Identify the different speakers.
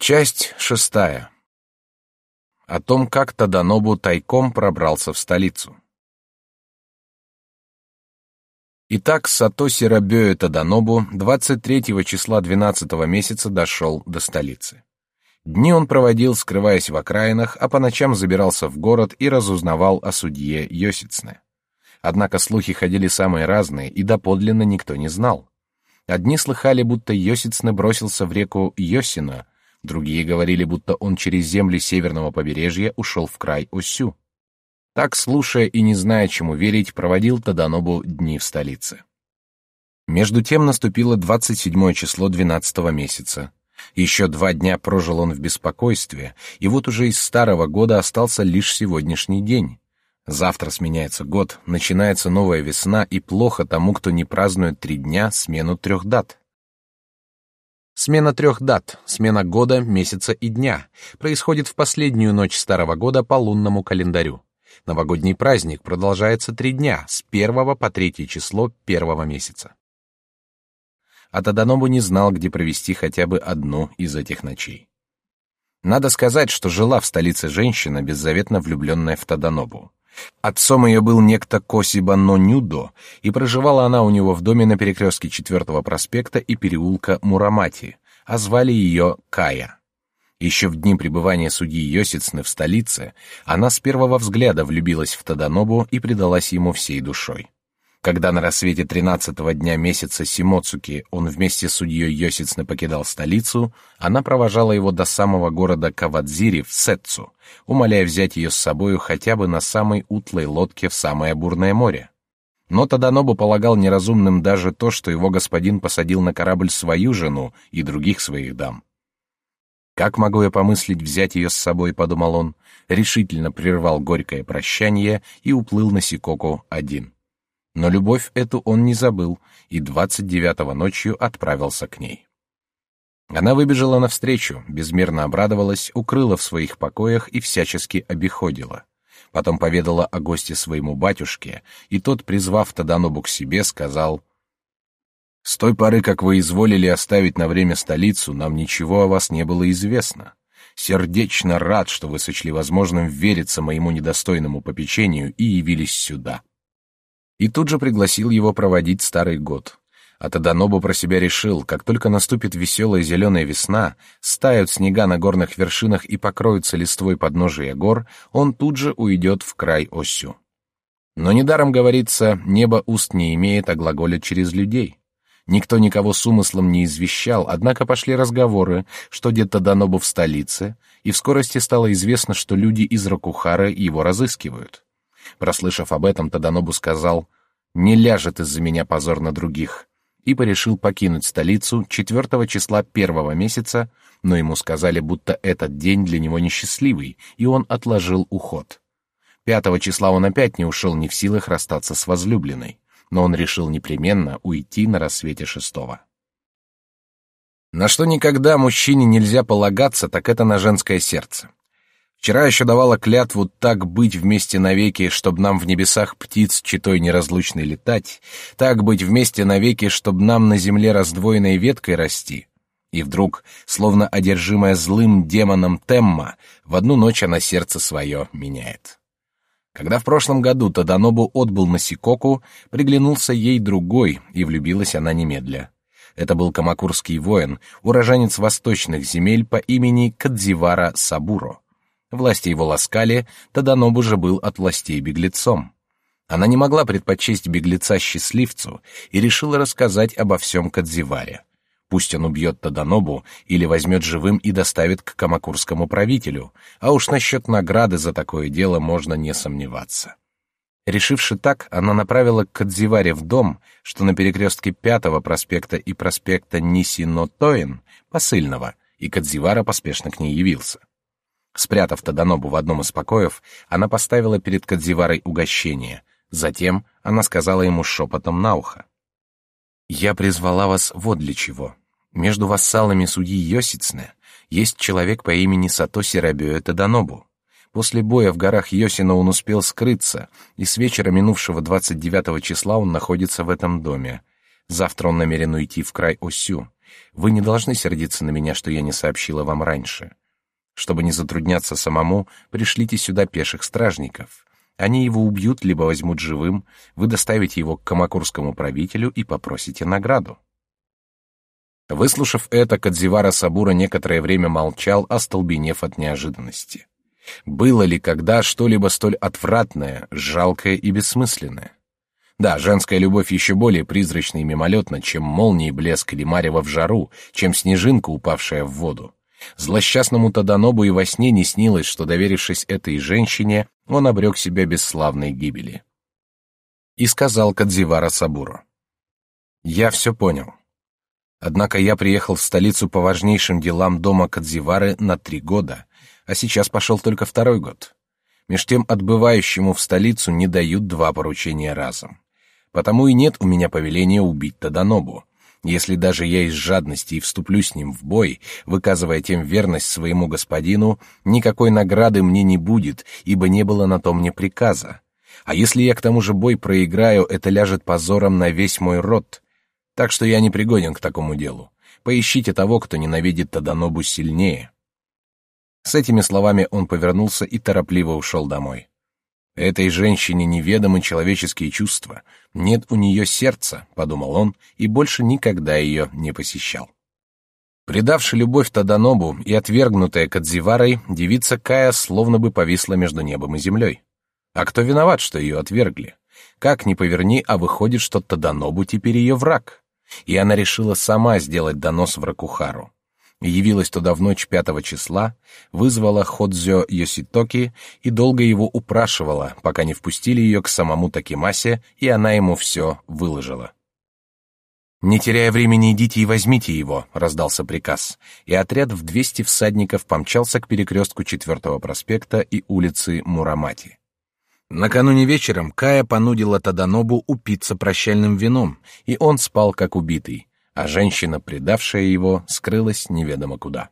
Speaker 1: Часть шестая. О том, как Таданобу тайком пробрался в столицу. Итак, Сатоси Рабёя Таданобу 23 числа 12 месяца дошел до столицы. Дни он проводил, скрываясь в окраинах, а по ночам забирался в город и разузнавал о судье Йосицне. Однако слухи ходили самые разные, и доподлинно никто не знал. Одни слыхали, будто Йосицне бросился в реку Йосина, Другие говорили, будто он через земли северного побережья ушел в край Осю. Так, слушая и не зная, чему верить, проводил Таданобу дни в столице. Между тем наступило 27 число 12 месяца. Еще два дня прожил он в беспокойстве, и вот уже из старого года остался лишь сегодняшний день. Завтра сменяется год, начинается новая весна, и плохо тому, кто не празднует три дня смену трех дат. Смена трех дат, смена года, месяца и дня, происходит в последнюю ночь старого года по лунному календарю. Новогодний праздник продолжается три дня, с первого по третье число первого месяца. А Таданобу не знал, где провести хотя бы одну из этих ночей. Надо сказать, что жила в столице женщина, беззаветно влюбленная в Таданобу. Отцом ее был некто Косиба Нонюдо, и проживала она у него в доме на перекрестке 4 проспекта и переулка Мурамати, а звали ее Кая. Еще в дни пребывания судьи Йосицны в столице она с первого взгляда влюбилась в Таданобу и предалась ему всей душой. Когда на рассвете тринадцатого дня месяца Симоцуки он вместе с судьей Йосицны покидал столицу, она провожала его до самого города Кавадзири в Сетцу, умоляя взять ее с собою хотя бы на самой утлой лодке в самое бурное море. Но Таданобу полагал неразумным даже то, что его господин посадил на корабль свою жену и других своих дам. «Как могу я помыслить взять ее с собой?» — подумал он, решительно прервал горькое прощание и уплыл на Сикоку один. Но любовь эту он не забыл и двадцать девятого ночью отправился к ней. Она выбежала навстречу, безмерно обрадовалась, укрыла в своих покоях и всячески обиходила. Потом поведала о госте своему батюшке, и тот, призвав Таданобу к себе, сказал: «С той поры, как вы изволили оставить на время столицу, нам ничего о вас не было известно. Сердечно рад, что вы сочли возможным вериться моему недостойному попечению и явились сюда и тут же пригласил его проводить старый год. А Таданобу про себя решил, как только наступит веселая зеленая весна, стают снега на горных вершинах и покроются листвой подножия гор, он тут же уйдет в край Осю. Но недаром говорится, небо уст не имеет, а глаголит через людей. Никто никого с умыслом не извещал, однако пошли разговоры, что где-то Данобу в столице, и в скорости стало известно, что люди из Ракухары его разыскивают. Прослышав об этом, Таданобу сказал, «Не ляжет из-за меня позор на других», и порешил покинуть столицу 4 числа первого месяца, но ему сказали, будто этот день для него несчастливый, и он отложил уход. Пятого числа он опять не ушел не в силах расстаться с возлюбленной, но он решил непременно уйти на рассвете шестого. На что никогда мужчине нельзя полагаться, так это на женское сердце. Вчера еще давала клятву так быть вместе навеки, чтобы нам в небесах птиц читой неразлучной летать, так быть вместе навеки, чтобы нам на земле раздвоенной веткой расти. И вдруг, словно одержимая злым демоном Темма, в одну ночь она сердце свое меняет. Когда в прошлом году Таданобу отбыл на Сикоку, приглянулся ей другой, и влюбилась она немедля. Это был камакурский воин, уроженец восточных земель по имени Кадзивара Сабуро. Власти его ласкали, Таданобу же был от властей беглецом. Она не могла предпочесть беглеца счастливцу и решила рассказать обо всем Кадзиваре. Пусть он убьет Таданобу или возьмет живым и доставит к камакурскому правителю, а уж насчет награды за такое дело можно не сомневаться. Решивши так, она направила к Кадзиваре в дом, что на перекрестке Пятого проспекта и проспекта Нисинотоин, посыльного, и Кадзивара поспешно к ней явился. Спрятав Таданобу в одном из покоев, она поставила перед Кадзиварой угощение. Затем она сказала ему шепотом на ухо. «Я призвала вас вот для чего. Между вассалами судьи Йосицне есть человек по имени Сатоси Рабёя Таданобу. После боя в горах Йосино он успел скрыться, и с вечера минувшего 29 числа он находится в этом доме. Завтра он намерен уйти в край Осю, Вы не должны сердиться на меня, что я не сообщила вам раньше. Чтобы не затрудняться самому, пришлите сюда пеших стражников. Они его убьют, либо возьмут живым, вы доставите его к камакурскому правителю и попросите награду. Выслушав это, Кадзивара Сабура некоторое время молчал, остолбенев от неожиданности. Было ли когда что-либо столь отвратное, жалкое и бессмысленное? Да, женская любовь еще более призрачна и мимолетна, чем молнии блеск или марево в жару, чем снежинка, упавшая в воду. Злосчастному Таданобу и во сне не снилось, что, доверившись этой женщине, он обрек себя бесславной гибели. И сказал Кадзивара Сабуру. «Я все понял. Однако я приехал в столицу по важнейшим делам дома Кадзивары на три года, а сейчас пошел только второй год. Меж тем отбывающему в столицу не дают два поручения разом. Потому и нет у меня повеления убить Таданобу, если даже я из жадности и вступлю с ним в бой, выказывая тем верность своему господину, никакой награды мне не будет, ибо не было на то мне приказа. А если я к тому же бой проиграю, это ляжет позором на весь мой род. Так что я не пригоден к такому делу. Поищите того, кто ненавидит Таданобу сильнее. С этими словами он повернулся и торопливо ушел домой. Этой женщине неведомы человеческие чувства, нет у нее сердца, подумал он, и больше никогда ее не посещал. Предавши любовь Таданобу и отвергнутая Кадзиварой, девица Кая словно бы повисла между небом и землей. А кто виноват, что ее отвергли? Как ни поверни, а выходит, что Таданобу теперь ее враг. И она решила сама сделать донос в Ракухару явилась туда в ночь пятого числа, вызвала Ходзё Йоситоки и долго его упрашивала, пока не впустили ее к самому Такимасе, и она ему все выложила. «Не теряя времени, идите и возьмите его», — раздался приказ, и отряд в двести всадников помчался к перекрестку Четвертого проспекта и улицы Мурамати. Накануне вечером Кая понудила Таданобу упиться прощальным вином, и он спал как убитый, а женщина, предавшая его, скрылась неведомо куда.